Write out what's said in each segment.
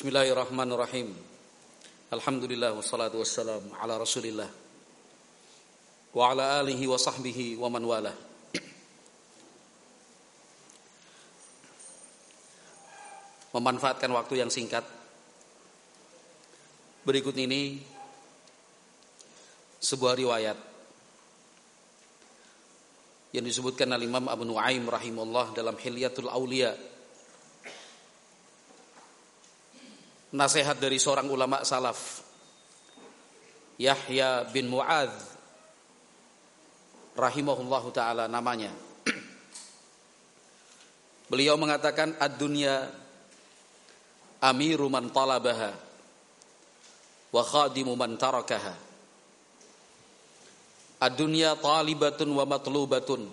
Bismillahirrahmanirrahim. Alhamdulillah wassalatu wassalam ala Rasulillah wa ala alihi wa sahbihi wa man wala. Memanfaatkan waktu yang singkat. Berikut ini sebuah riwayat yang disebutkan oleh Imam Abu Nuaim rahimahullah dalam Hilyatul Aulia nasihat dari seorang ulama salaf. Yahya bin Muadz rahimahullahu taala namanya. Beliau mengatakan ad-dunya amiru man talabaha wa khadimu man tarakaha. Ad-dunya talibatun wa matlubatun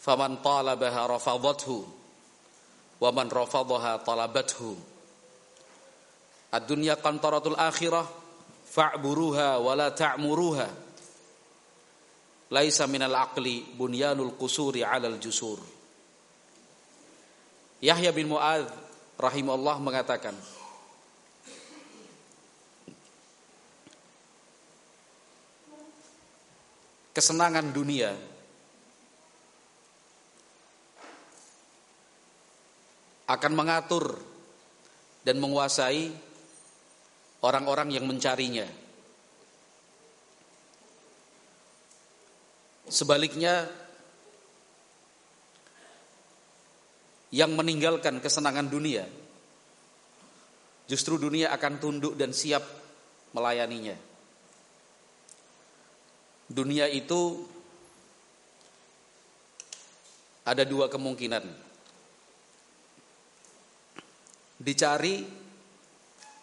faman talabaha rafadathu wa man rafadaha talabathu Ad-dunya qantaratul akhirah fa'buruha wa la ta'muruha. Laisa minal aqli bunyanul qusuri 'alal jusur. Yahya bin Muadz rahimahullah mengatakan kesenangan dunia akan mengatur dan menguasai orang-orang yang mencarinya. Sebaliknya yang meninggalkan kesenangan dunia justru dunia akan tunduk dan siap melayaninya. Dunia itu ada dua kemungkinan. Dicari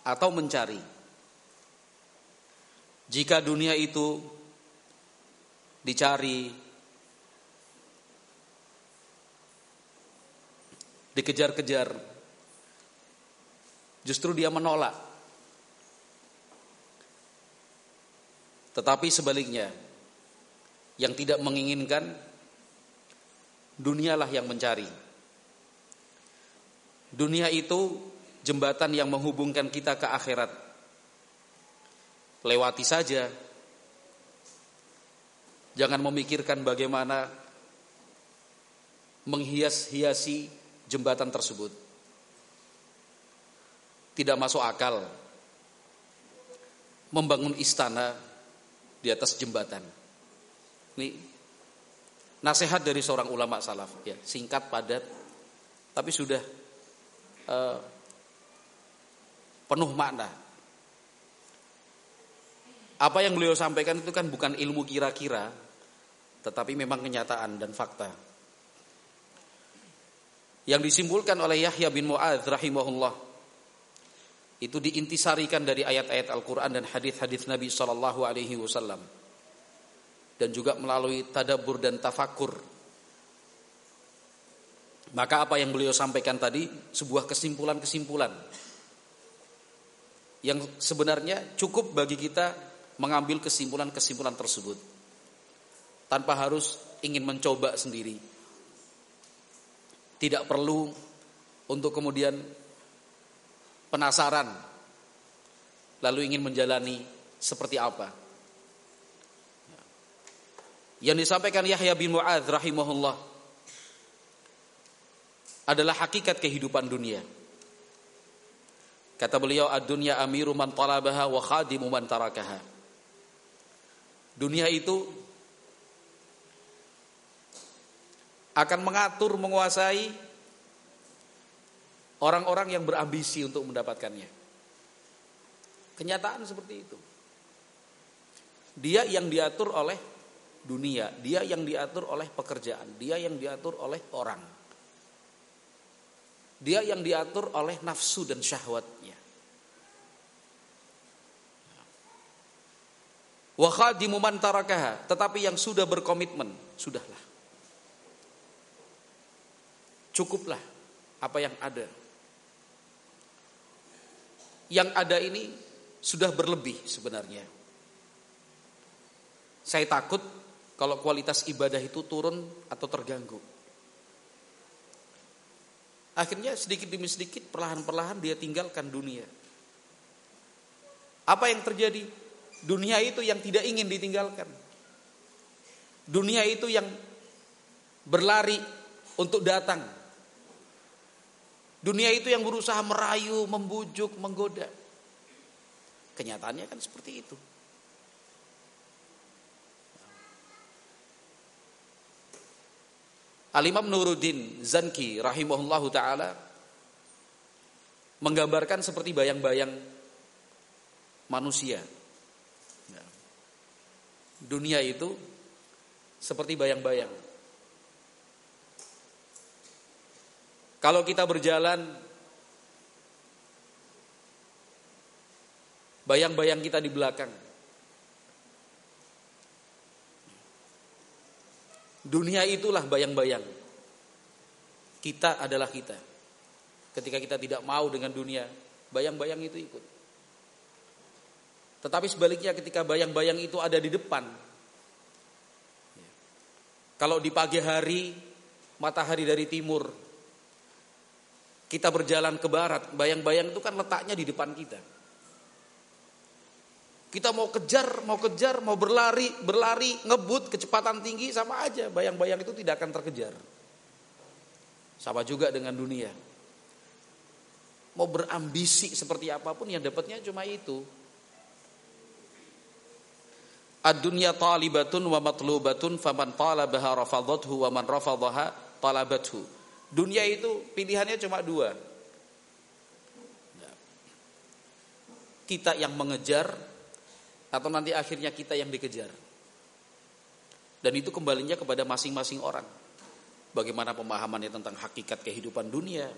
atau mencari. Jika dunia itu dicari, dikejar-kejar, justru dia menolak. Tetapi sebaliknya, yang tidak menginginkan, dunialah yang mencari. Dunia itu jembatan yang menghubungkan kita ke akhirat lewati saja. Jangan memikirkan bagaimana menghias-hiasi jembatan tersebut. Tidak masuk akal membangun istana di atas jembatan. Ini nasihat dari seorang ulama salaf ya, singkat padat tapi sudah uh, penuh makna apa yang beliau sampaikan itu kan bukan ilmu kira-kira, tetapi memang kenyataan dan fakta. Yang disimpulkan oleh Yahya bin Mu'adz rahimahullah itu diintisarikan dari ayat-ayat Al-Qur'an dan hadis-hadis Nabi sallallahu alaihi wasallam. Dan juga melalui tadabbur dan tafakur. Maka apa yang beliau sampaikan tadi sebuah kesimpulan-kesimpulan yang sebenarnya cukup bagi kita mengambil kesimpulan-kesimpulan tersebut tanpa harus ingin mencoba sendiri. Tidak perlu untuk kemudian penasaran lalu ingin menjalani seperti apa. Yang disampaikan Yahya bin Mu'adz rahimahullah adalah hakikat kehidupan dunia. Kata beliau ad-dunya amiru man talabaha wa khadimu man tarakaha. Dunia itu akan mengatur, menguasai orang-orang yang berambisi untuk mendapatkannya. Kenyataan seperti itu. Dia yang diatur oleh dunia, dia yang diatur oleh pekerjaan, dia yang diatur oleh orang. Dia yang diatur oleh nafsu dan syahwatnya. Wa khadimu tetapi yang sudah berkomitmen, sudahlah. Cukuplah apa yang ada. Yang ada ini sudah berlebih sebenarnya. Saya takut kalau kualitas ibadah itu turun atau terganggu. Akhirnya sedikit demi sedikit perlahan-perlahan dia tinggalkan dunia. Apa yang terjadi? Dunia itu yang tidak ingin ditinggalkan. Dunia itu yang berlari untuk datang. Dunia itu yang berusaha merayu, membujuk, menggoda. Kenyataannya kan seperti itu. Al-Imam Nuruddin Zanki rahimahullahu taala menggambarkan seperti bayang-bayang manusia. Ya. Dunia itu seperti bayang-bayang. Kalau kita berjalan bayang-bayang kita di belakang. Dunia itulah bayang-bayang. Kita adalah kita. Ketika kita tidak mau dengan dunia, bayang-bayang itu ikut. Tetapi sebaliknya ketika bayang-bayang itu ada di depan. Kalau di pagi hari matahari dari timur kita berjalan ke barat, bayang-bayang itu kan letaknya di depan kita. Kita mau kejar, mau kejar, mau berlari, berlari, ngebut, kecepatan tinggi sama aja. Bayang-bayang itu tidak akan terkejar. Sama juga dengan dunia. Mau berambisi seperti apa pun yang dapatnya cuma itu. Ad-dunya talibatun wa matlubatun faman talabaha rafadhathu wa man rafadhaha talabathu. Dunia itu pilihannya cuma dua. Kita yang mengejar atau nanti akhirnya kita yang dikejar. Dan itu kembalinya kepada masing-masing orang. Bagaimana pemahamannya tentang hakikat kehidupan dunia.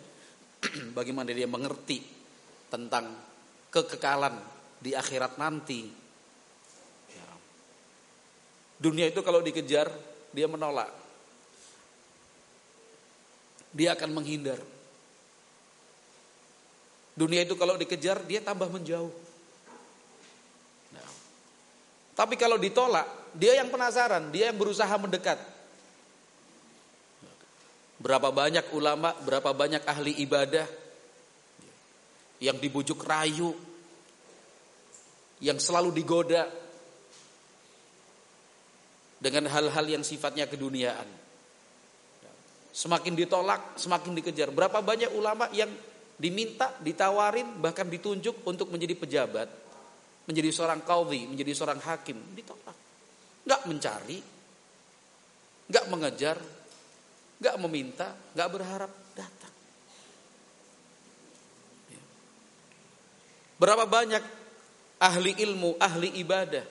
Bagaimana dia mengerti tentang kekekalan di akhirat nanti. Ya. Dunia itu kalau dikejar, dia menolak dia akan menghindar. Dunia itu kalau dikejar dia tambah menjauh. Tapi kalau ditolak, dia yang penasaran, dia yang berusaha mendekat. Berapa banyak ulama, berapa banyak ahli ibadah yang dibujuk rayu, yang selalu digoda dengan hal-hal yang sifatnya keduniaan. Semakin ditolak, semakin dikejar. Berapa banyak ulama yang diminta, ditawarin, bahkan ditunjuk untuk menjadi pejabat, menjadi seorang kaudi, menjadi seorang hakim, ditolak. Gak mencari, gak mengejar, gak meminta, gak berharap, datang. Ya. Berapa banyak ahli ilmu, ahli ibadah,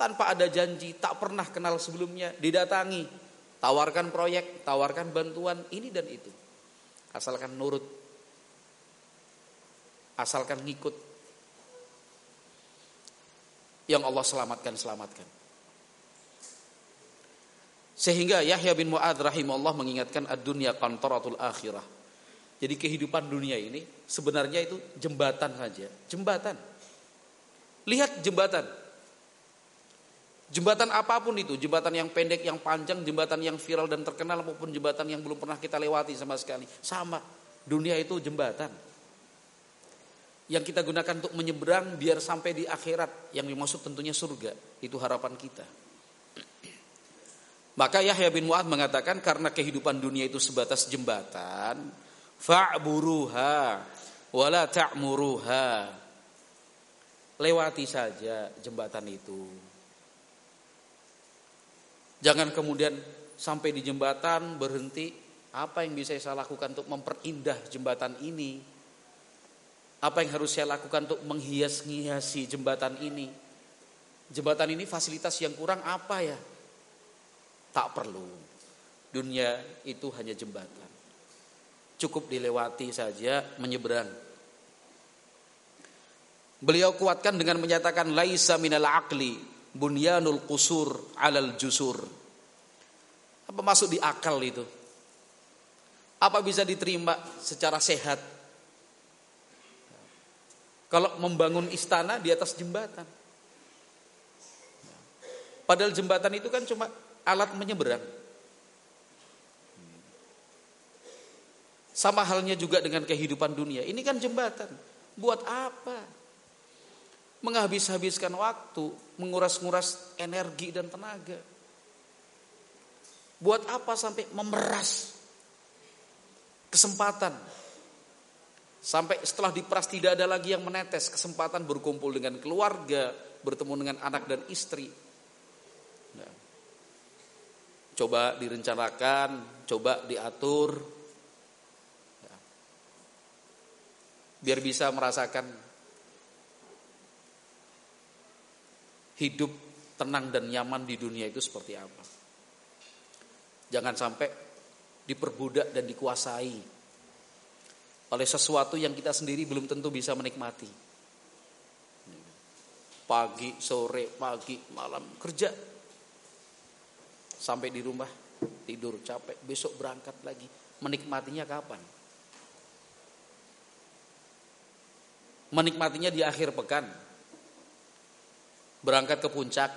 tanpa ada janji, tak pernah kenal sebelumnya, didatangi, Tawarkan proyek, tawarkan bantuan ini dan itu. Asalkan nurut. Asalkan ngikut. Yang Allah selamatkan, selamatkan. Sehingga Yahya bin Mu'ad rahimahullah mengingatkan ad-dunya qantaratul akhirah. Jadi kehidupan dunia ini sebenarnya itu jembatan saja, jembatan. Lihat jembatan. Jembatan apa pun itu, jembatan yang pendek, yang panjang, jembatan yang viral dan terkenal maupun jembatan yang belum pernah kita lewati sama sekali. Sama, dunia itu jembatan. Yang kita gunakan untuk menyeberang biar sampai di akhirat, yang dimaksud tentunya surga. Itu harapan kita. Maka Yahya bin Mu'ad mengatakan karena kehidupan dunia itu sebatas jembatan, fa'buruha wala ta'muruha. Lewati saja jembatan itu. Jangan kemudian sampai di jembatan berhenti, apa yang bisa saya lakukan untuk memperindah jembatan ini? Apa yang harus saya lakukan untuk menghias-hiasi jembatan ini? Jembatan ini fasilitas yang kurang apa ya? Tak perlu. Dunia itu hanya jembatan. Cukup dilewati saja menyeberang. Beliau kuatkan dengan menyatakan laisa minal aqli bunyanul qusur alal jusur. Apa masuk di akal itu? Apa bisa diterima secara sehat? Kalau membangun istana di atas jembatan. Padahal jembatan itu kan cuma alat menyeberang. Sama halnya juga dengan kehidupan dunia. Ini kan jembatan. Buat apa? Menghabis-habiskan waktu, menguras-nguras energi dan tenaga. Buat apa sampai memeras kesempatan Sampai setelah diperas tidak ada lagi yang menetes kesempatan berkumpul dengan keluarga, bertemu dengan anak dan istri. Nah, coba direncanakan, coba diatur, ya. biar bisa merasakan hidup tenang dan nyaman di dunia itu seperti apa. Jangan sampai diperbudak dan dikuasai oleh sesuatu yang kita sendiri belum tentu bisa menikmati. Pagi, sore, pagi, malam kerja. Sampai di rumah tidur capek, besok berangkat lagi. Menikmatinya kapan? Menikmatinya di akhir pekan. Berangkat ke puncak.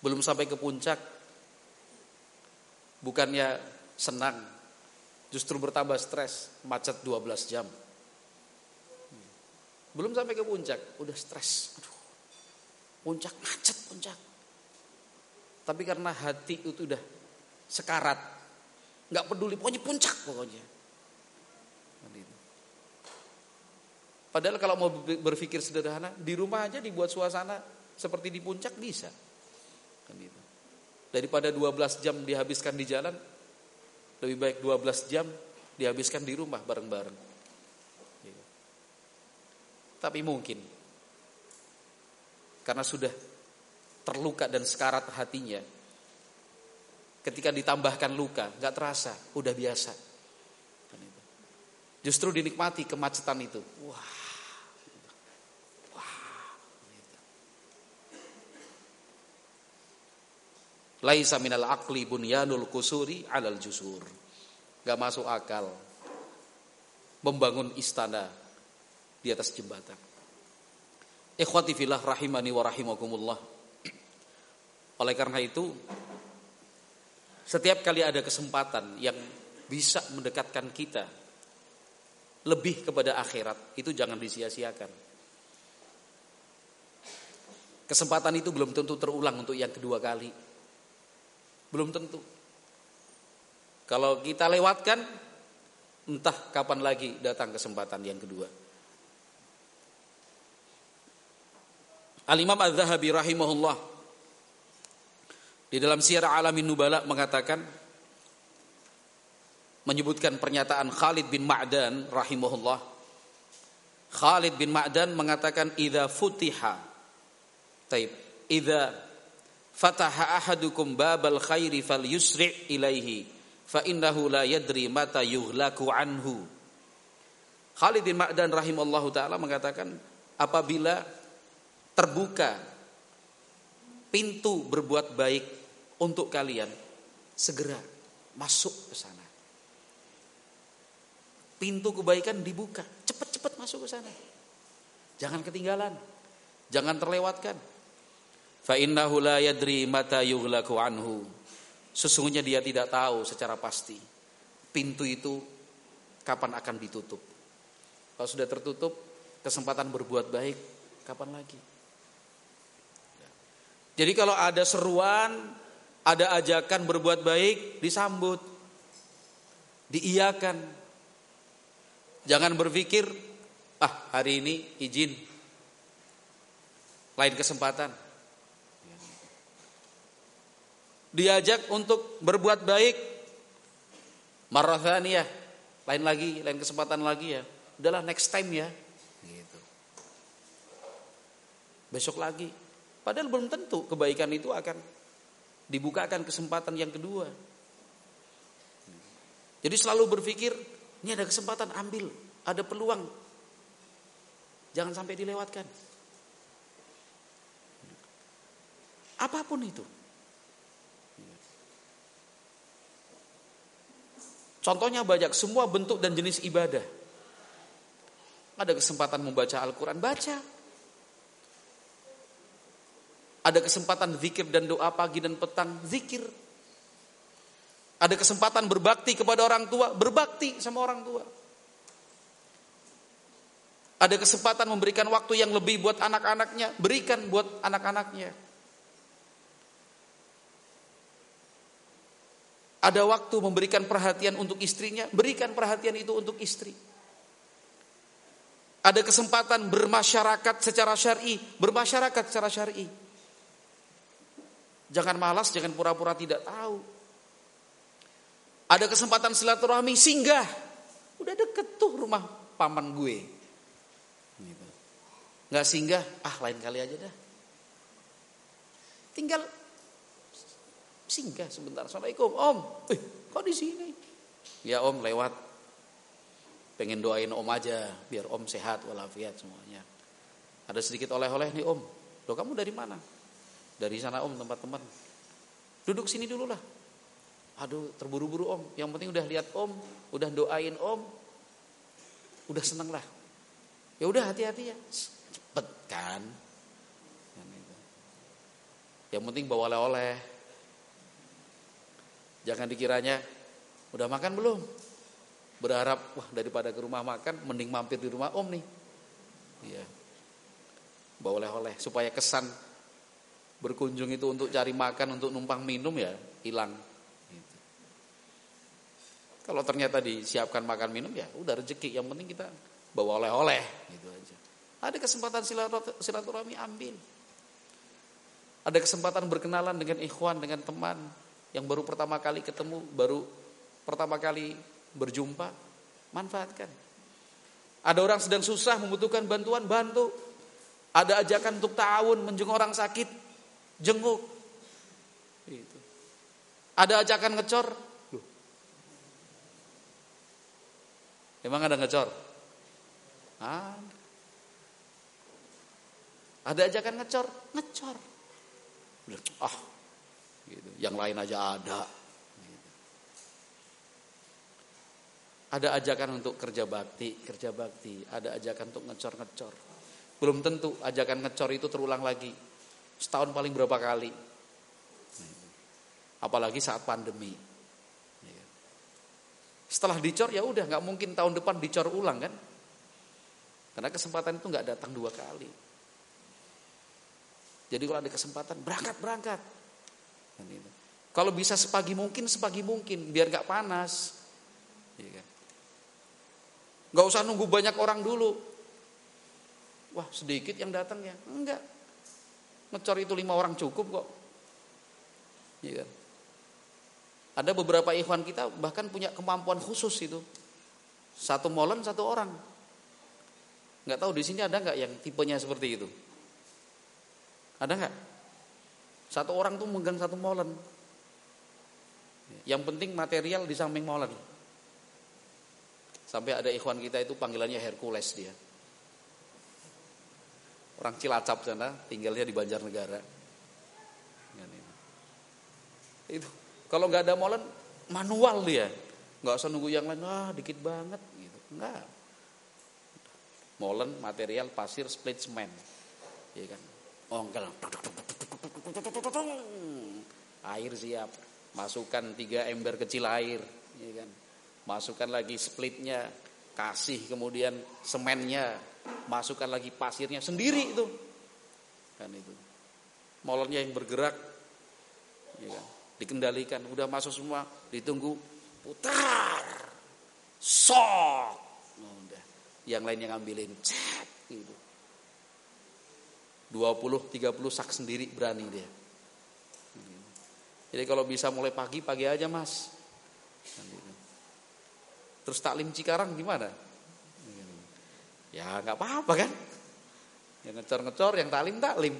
Belum sampai ke puncak. Bukannya senang, justru bertambah stres, macet 12 jam. Belum sampai ke puncak, udah stres. Aduh, puncak macet puncak. Tapi karena hati itu udah sekarat, nggak peduli, pokoknya puncak pokoknya. Padahal kalau mau berpikir sederhana, di rumah aja dibuat suasana seperti di puncak bisa. Kan gitu. Daripada 12 jam dihabiskan di jalan, lebih baik 12 jam dihabiskan di rumah bareng-bareng. Gitu. Tapi mungkin karena sudah terluka dan sekarat hatinya, ketika ditambahkan luka, nggak terasa, udah biasa. Justru dinikmati kemacetan itu. Wah, Laisa minal akli bunyanul kusuri alal jusur. Gak masuk akal membangun istana di atas jembatan. Ikhwati filah rahimani wa rahimakumullah. Oleh karena itu, setiap kali ada kesempatan yang bisa mendekatkan kita lebih kepada akhirat, itu jangan disia-siakan. Kesempatan itu belum tentu terulang untuk yang kedua kali. Belum tentu. Kalau kita lewatkan, entah kapan lagi datang kesempatan yang kedua. Al-Imam Az-Zahabi rahimahullah di dalam Syiar Alamin Nubala mengatakan menyebutkan pernyataan Khalid bin Ma'dan rahimahullah. Khalid bin Ma'dan mengatakan idza futiha taib idza fataha ahadukum babal khairi fal yusri ilaihi fa innahu la yadri mata yuhlaku anhu. Khalid bin Ma'dan rahimallahu taala mengatakan apabila terbuka pintu berbuat baik untuk kalian segera masuk ke sana. Pintu kebaikan dibuka cepat-cepat masuk ke sana. Jangan ketinggalan jangan terlewatkan Fa innahu la yadri mata yughlaqu anhu. Sesungguhnya dia tidak tahu secara pasti pintu itu kapan akan ditutup. Kalau sudah tertutup, kesempatan berbuat baik kapan lagi? Jadi kalau ada seruan, ada ajakan berbuat baik, disambut, diiyakan. Jangan berpikir, ah hari ini izin, lain kesempatan diajak untuk berbuat baik. Marathaniyah lain lagi lain kesempatan lagi ya. Udahlah next time ya. Gitu. Besok lagi. Padahal belum tentu kebaikan itu akan dibukakan kesempatan yang kedua. Jadi selalu berpikir ini ada kesempatan ambil. Ada peluang. Jangan sampai dilewatkan. Apa pun itu Contohnya banyak semua bentuk dan jenis ibadah. Ada kesempatan membaca Al-Quran, baca. Ada kesempatan zikir dan doa pagi dan petang, zikir. Ada kesempatan berbakti kepada orang tua, berbakti sama orang tua. Ada kesempatan memberikan waktu yang lebih buat anak-anaknya, berikan buat anak-anaknya. Ada waktu memberikan perhatian untuk istrinya, berikan perhatian itu untuk istri. Ada kesempatan bermasyarakat secara syar'i, bermasyarakat secara syar'i. Jangan malas, jangan pura-pura tidak tahu. Ada kesempatan silaturahmi singgah. Udah deket tuh rumah paman gue. Gitu. Nggak singgah, ah lain kali aja dah. Tinggal singgah sebentar. Assalamualaikum, Om. Eh, kok di sini? Ya Om lewat. Pengen doain Om aja, biar Om sehat walafiat semuanya. Ada sedikit oleh-oleh nih Om. Loh kamu dari mana? Dari sana Om tempat teman. Duduk sini dulu lah. Aduh terburu-buru Om. Yang penting udah lihat Om, udah doain Om. Udah seneng lah. Ya udah hati-hati ya. Cepet kan. Yang penting bawa oleh-oleh Jangan dikiranya udah makan belum? Berharap wah daripada ke rumah makan mending mampir di rumah Om nih. Iya. Bawa oleh-oleh supaya kesan berkunjung itu untuk cari makan, untuk numpang minum ya hilang. Gitu. Kalau ternyata disiapkan makan minum ya udah rezeki. Yang penting kita bawa oleh-oleh gitu aja. Ada kesempatan silaturahmi ambil. Ada kesempatan berkenalan dengan ikhwan, dengan teman yang baru pertama kali ketemu, baru pertama kali berjumpa, manfaatkan. Ada orang sedang susah membutuhkan bantuan, bantu. Ada ajakan untuk tahun menjenguk orang sakit, jenguk. Itu. Ada ajakan ngecor. Loh. Emang ada ngecor? Ah. Ada ajakan ngecor, ngecor. Ah, Gitu. Yang lain aja ada. Gitu. Ada ajakan untuk kerja bakti, kerja bakti. Ada ajakan untuk ngecor-ngecor. Belum tentu ajakan ngecor itu terulang lagi. Setahun paling berapa kali. Apalagi saat pandemi. Iya. Setelah dicor ya udah nggak mungkin tahun depan dicor ulang kan? Karena kesempatan itu nggak datang dua kali. Jadi kalau ada kesempatan berangkat berangkat. Kalau bisa sepagi mungkin, sepagi mungkin, biar gak panas. Iya kan? Gak usah nunggu banyak orang dulu. Wah sedikit yang datang ya, enggak. Ngecor itu lima orang cukup kok. Iya kan? Ada beberapa ikhwan kita bahkan punya kemampuan khusus itu. Satu molen satu orang. Nggak tahu di sini ada nggak yang tipenya seperti itu? Ada nggak? Satu orang tuh megang satu molen. Yang penting material di samping molen. Sampai ada ikhwan kita itu panggilannya Hercules dia. Orang Cilacap sana, tinggalnya di Banjarnegara. Itu kalau nggak ada molen manual dia, nggak usah nunggu yang lain. Ah dikit banget gitu, nggak. Molen, material, pasir, split semen, ya kan. Ongkel, air siap. Masukkan tiga ember kecil air ya kan? Masukkan lagi splitnya kasih kemudian semennya. Masukkan lagi pasirnya sendiri itu. Kan itu. Molornya yang bergerak ya kan? Dikendalikan udah masuk semua ditunggu putar. Sok. Nah, udah. Yang lainnya ngambilin cek gitu 20 30 sak sendiri berani dia. Jadi kalau bisa mulai pagi pagi aja mas. Terus taklim Cikarang gimana? Ya nggak apa-apa kan? Yang ngecor-ngecor, yang taklim taklim.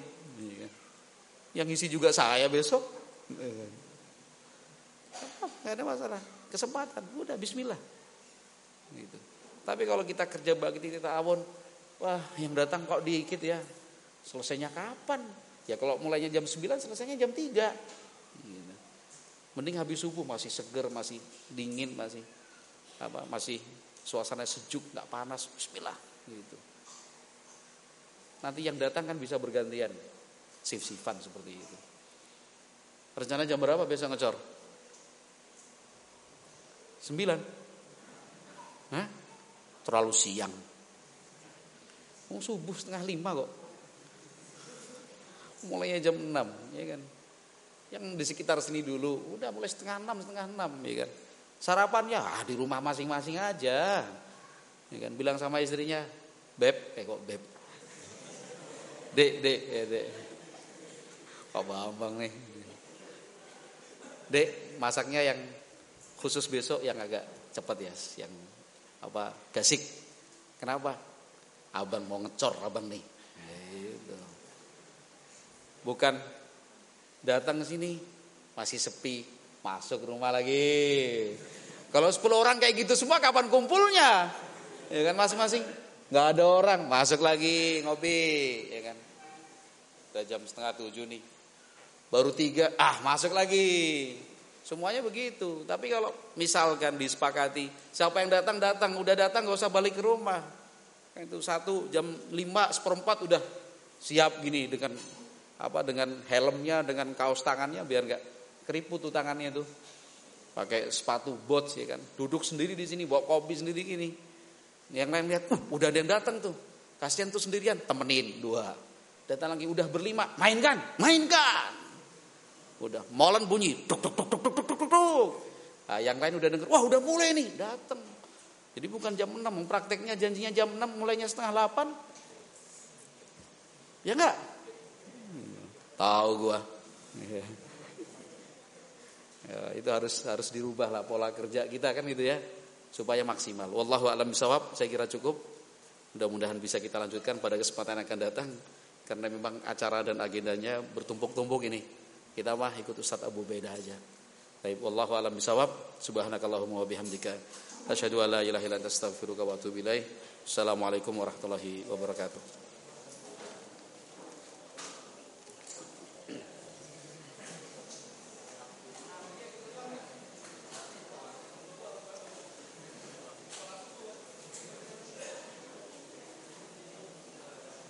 Yang isi juga saya besok. Nggak ada masalah. Kesempatan, udah Bismillah. Gitu. Tapi kalau kita kerja bakti kita awon, wah yang datang kok dikit ya, Selesainya kapan? Ya kalau mulainya jam 9 selesainya jam 3. Gitu. Mending habis subuh masih seger, masih dingin, masih apa? Masih suasana sejuk, nggak panas. Bismillah gitu. Nanti yang datang kan bisa bergantian. Sif-sifan seperti itu. Rencana jam berapa biasa ngecor? Sembilan. Hah? Terlalu siang. Mau subuh setengah lima kok. Mulainya jam enam, ya kan. Yang di sekitar sini dulu, udah mulai setengah enam, setengah enam, ya kan. Sarapannya ah, di rumah masing-masing aja. Ya kan, bilang sama istrinya, beb, eh kok beb. Dek, dek, ya dek. Pak Bambang nih. Dek, masaknya yang khusus besok yang agak cepat ya, yang apa gasik. Kenapa? Abang mau ngecor abang nih. Bukan datang sini masih sepi, masuk rumah lagi. Kalau 10 orang kayak gitu semua kapan kumpulnya? Ya kan masing-masing nggak ada orang, masuk lagi ngopi, ya kan. Udah jam setengah tujuh nih. Baru tiga, ah masuk lagi. Semuanya begitu. Tapi kalau misalkan disepakati, siapa yang datang datang, udah datang gak usah balik ke rumah. Itu satu jam lima seperempat udah siap gini dengan apa dengan helmnya, dengan kaos tangannya biar nggak keriput tuh tangannya tuh. Pakai sepatu boots ya kan. Duduk sendiri di sini bawa kopi sendiri gini. Yang lain lihat, uh, udah ada yang datang tuh. Kasihan tuh sendirian, temenin dua. Datang lagi udah berlima, mainkan, mainkan. Udah, molen bunyi, tuk tuk tuk tuk tuk tuk tuk tuk. Nah, yang lain udah denger, wah udah mulai nih, datang. Jadi bukan jam 6, prakteknya janjinya jam 6, mulainya setengah 8. Ya enggak? Tahu gua. Ya, itu harus harus dirubah lah pola kerja kita kan gitu ya supaya maksimal. Wallahu a'lam bishawab. Saya kira cukup. Mudah-mudahan bisa kita lanjutkan pada kesempatan yang akan datang karena memang acara dan agendanya bertumpuk-tumpuk ini. Kita mah ikut Ustaz Abu Beda aja. Baik, wallahu a'lam bishawab. Subhanakallahumma wa bihamdika asyhadu an la ilaha illa anta astaghfiruka wa atubu ilaik. Assalamualaikum warahmatullahi wabarakatuh.